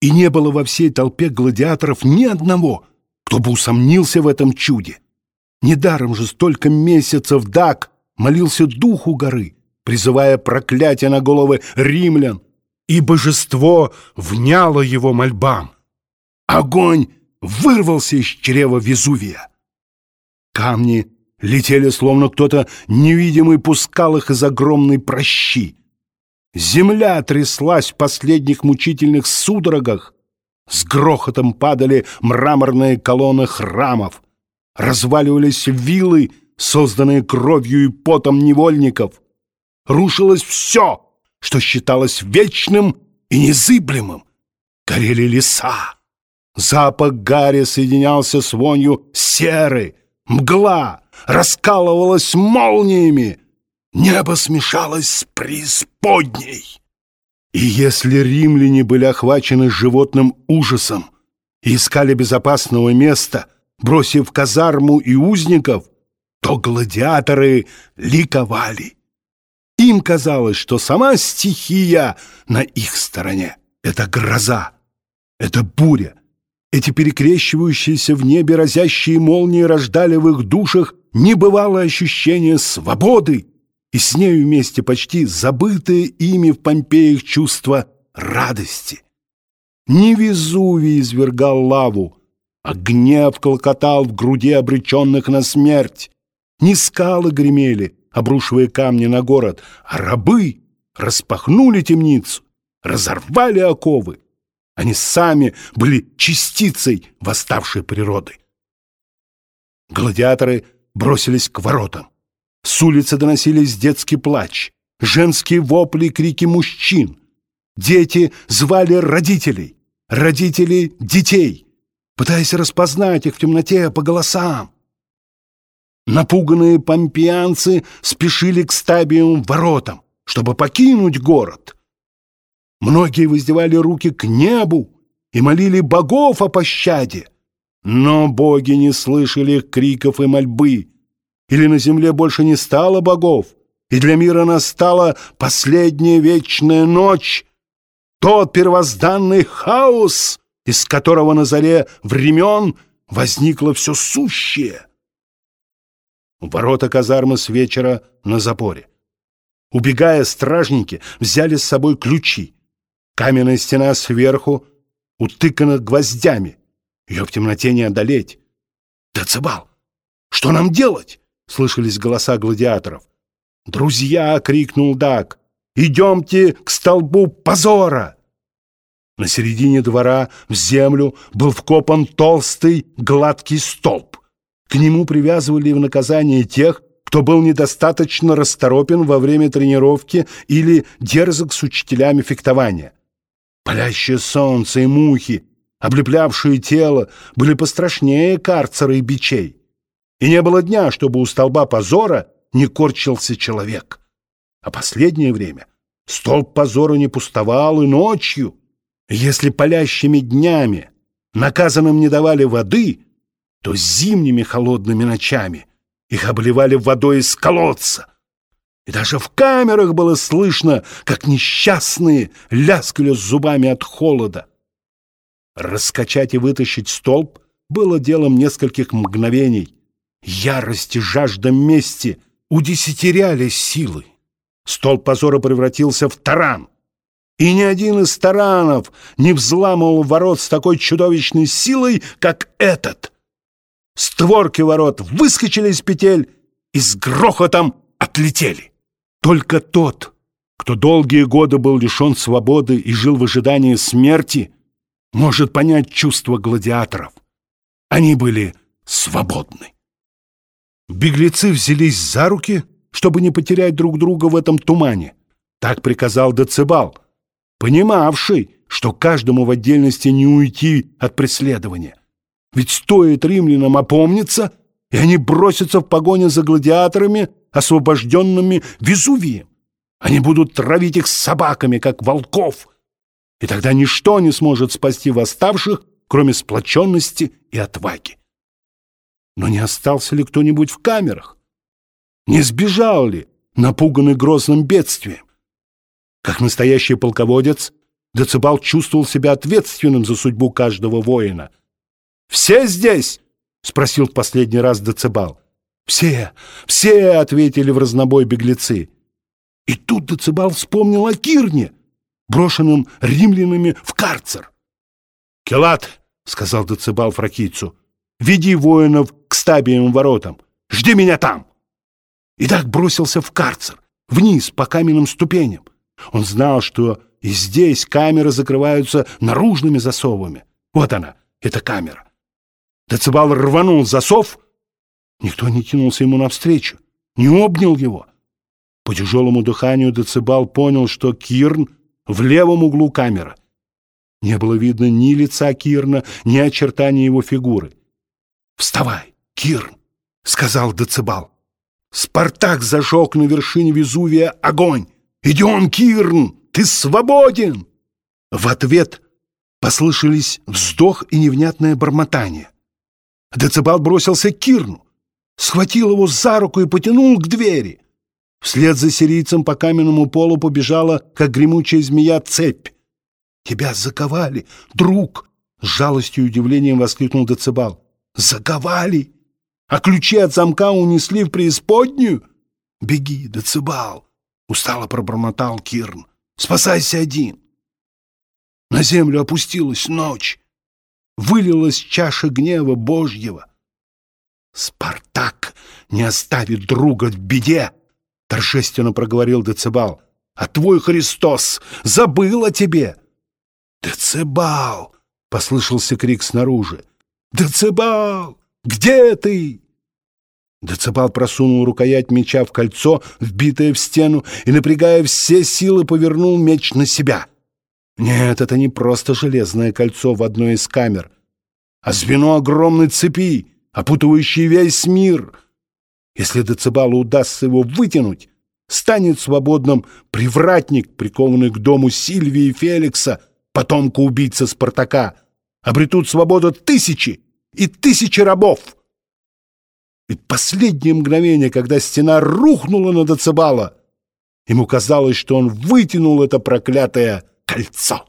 и не было во всей толпе гладиаторов ни одного, кто бы усомнился в этом чуде. Недаром же столько месяцев Дак молился духу горы, призывая проклятие на головы римлян, и божество вняло его мольбам. Огонь вырвался из чрева Везувия. Камни летели, словно кто-то невидимый пускал их из огромной прощи. Земля тряслась в последних мучительных судорогах. С грохотом падали мраморные колонны храмов. Разваливались вилы, созданные кровью и потом невольников. Рушилось все, что считалось вечным и незыблемым. Горели леса. Запах гари соединялся с вонью серы. Мгла раскалывалась молниями. Небо смешалось с преисподней. И если римляне были охвачены животным ужасом и искали безопасного места, бросив казарму и узников, то гладиаторы ликовали. Им казалось, что сама стихия на их стороне. Это гроза, это буря. Эти перекрещивающиеся в небе разящие молнии рождали в их душах небывалое ощущение свободы и с нею вместе почти забытые ими в Помпеях чувство радости. Не Везувий извергал лаву, а гнев колкотал в груди обреченных на смерть. Не скалы гремели, обрушивая камни на город, а рабы распахнули темницу, разорвали оковы. Они сами были частицей восставшей природы. Гладиаторы бросились к воротам. С улицы доносились детский плач, женские вопли и крики мужчин. Дети звали родителей, родители — детей, пытаясь распознать их в темноте по голосам. Напуганные помпеянцы спешили к стабиум воротам, чтобы покинуть город. Многие воздевали руки к небу и молили богов о пощаде, но боги не слышали их криков и мольбы. Или на земле больше не стало богов, и для мира настала последняя вечная ночь, тот первозданный хаос, из которого на заре времен возникло все сущее. Ворота казармы с вечера на запоре. Убегая, стражники взяли с собой ключи. Каменная стена сверху утыкана гвоздями. Ее в темноте не одолеть. Децибал, что нам делать? Слышались голоса гладиаторов. «Друзья!» — крикнул Дак. «Идемте к столбу позора!» На середине двора в землю был вкопан толстый гладкий столб. К нему привязывали в наказание тех, кто был недостаточно расторопен во время тренировки или дерзок с учителями фехтования. Палящее солнце и мухи, облеплявшие тело, были пострашнее карцера и бичей. И не было дня, чтобы у столба позора не корчился человек. А последнее время столб позора не пустовал и ночью. Если палящими днями наказанным не давали воды — то зимними холодными ночами их обливали водой из колодца. И даже в камерах было слышно, как несчастные ляскали зубами от холода. Раскачать и вытащить столб было делом нескольких мгновений. Ярость и жажда мести удесятеряли силы. Столб позора превратился в таран. И ни один из таранов не взламывал ворот с такой чудовищной силой, как этот — створки ворот выскочили из петель и с грохотом отлетели. Только тот, кто долгие годы был лишен свободы и жил в ожидании смерти, может понять чувства гладиаторов. Они были свободны. Беглецы взялись за руки, чтобы не потерять друг друга в этом тумане. Так приказал Децибал, понимавший, что каждому в отдельности не уйти от преследования. Ведь стоит римлянам опомниться, и они бросятся в погоню за гладиаторами, освобожденными Везувием. Они будут травить их собаками, как волков. И тогда ничто не сможет спасти восставших, кроме сплоченности и отваги. Но не остался ли кто-нибудь в камерах? Не сбежал ли, напуганный грозным бедствием? Как настоящий полководец, Децибал чувствовал себя ответственным за судьбу каждого воина. «Все здесь?» — спросил в последний раз Децибал. «Все, все!» — ответили в разнобой беглецы. И тут Децибал вспомнил о Кирне, брошенном римлянами в карцер. «Келат!» — сказал Децибал фракийцу. «Веди воинов стабиевым воротам. Жди меня там!» И так бросился в карцер, вниз по каменным ступеням. Он знал, что и здесь камеры закрываются наружными засовами. Вот она, эта камера. Децибал рванул засов. Никто не кинулся ему навстречу, не обнял его. По тяжелому дыханию Децибал понял, что Кирн в левом углу камеры. Не было видно ни лица Кирна, ни очертания его фигуры. «Вставай, Кирн!» — сказал Децибал. «Спартак зажег на вершине Везувия огонь! Идем, Кирн, ты свободен!» В ответ послышались вздох и невнятное бормотание. Децибал бросился к Кирну, схватил его за руку и потянул к двери. Вслед за сирийцем по каменному полу побежала, как гремучая змея, цепь. «Тебя заковали, друг!» — с жалостью и удивлением воскликнул Децибал. «Заковали! А ключи от замка унесли в преисподнюю? Беги, Децибал!» — устало пробормотал Кирн. «Спасайся один!» На землю опустилась ночь вылилась чаша гнева Божьего. «Спартак не оставит друга в беде!» — торжественно проговорил Децибал. «А твой Христос забыл о тебе!» «Децибал!» — послышался крик снаружи. «Децибал! Где ты?» Децибал просунул рукоять меча в кольцо, вбитое в стену, и, напрягая все силы, повернул меч на себя — нет, это не просто железное кольцо в одной из камер, а звено огромной цепи, опутывающей весь мир. Если Децибалу удастся его вытянуть, станет свободным привратник, прикованный к дому Сильвии и Феликса, потомка убийцы Спартака. Обретут свободу тысячи и тысячи рабов. И последнее мгновение, когда стена рухнула на Децибала, ему казалось, что он вытянул это проклятое кольцо.